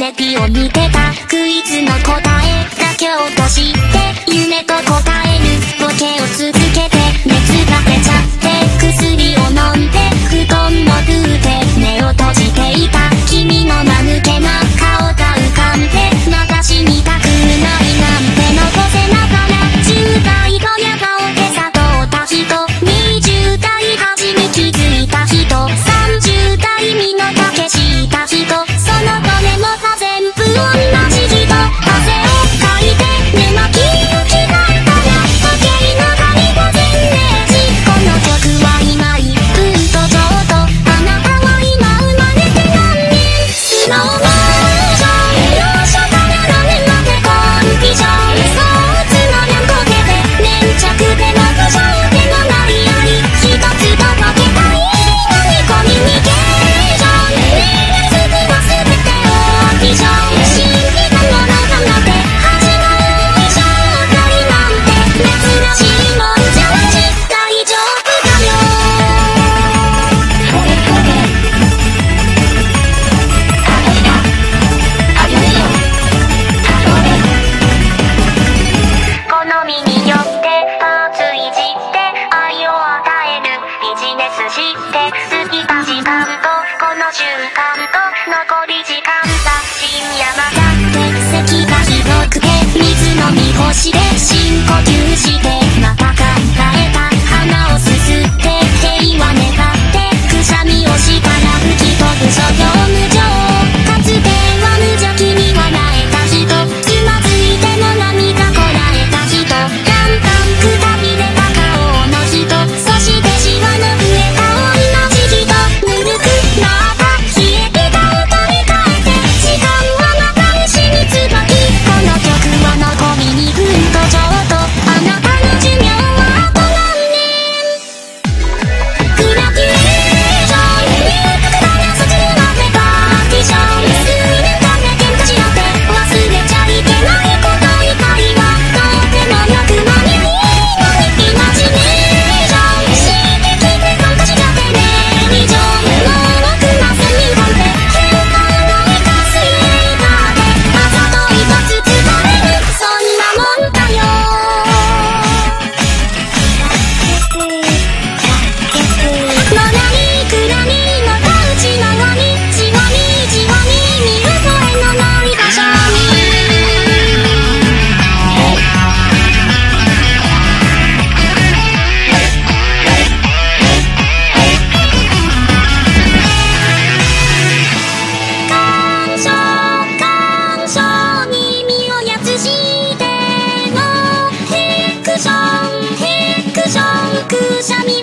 レビを見てたクイズの答えだけを出して夢と答えるボケを続けて熱が出ちゃっての瞬間と残り時間だ。深夜まだ石が広くて水飲み干しで深呼吸し Shami